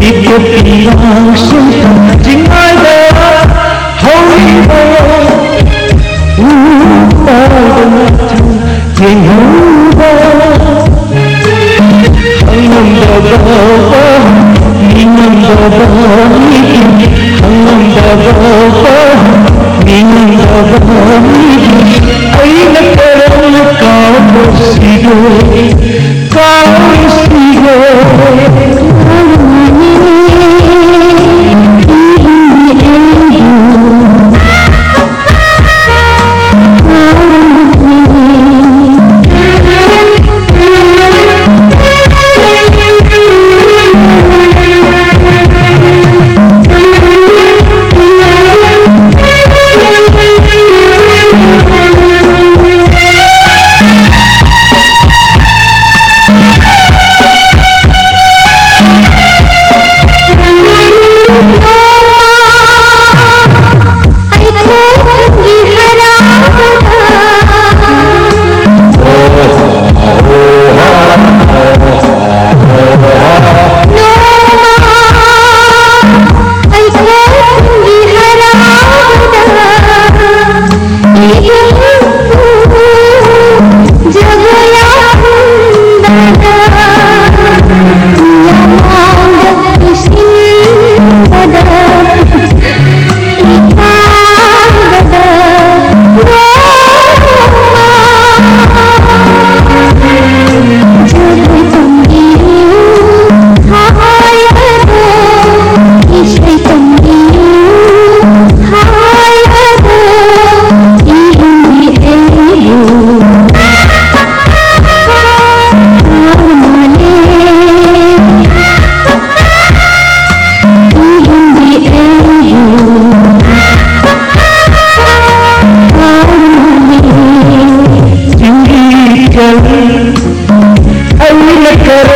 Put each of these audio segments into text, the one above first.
nhịp nhịp kỳ lạ xung quanh chính ai đó hối bố ôi đừng ngạc thân hằng ngầm đờ bờ bờ mi ngầm đờ hằng ngầm đờ bờ bờ mi ngầm đờ bờ mi cao bố xì cao Senhor.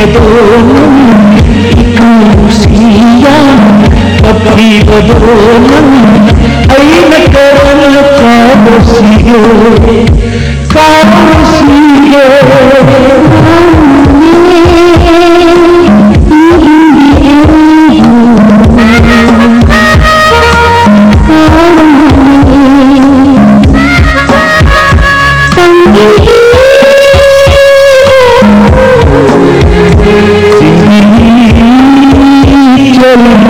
Pagpapabadongan Ikaw siya Pagpapabadongan Ay nagkaroon ako sa'yo Kao sa'yo Thank you. el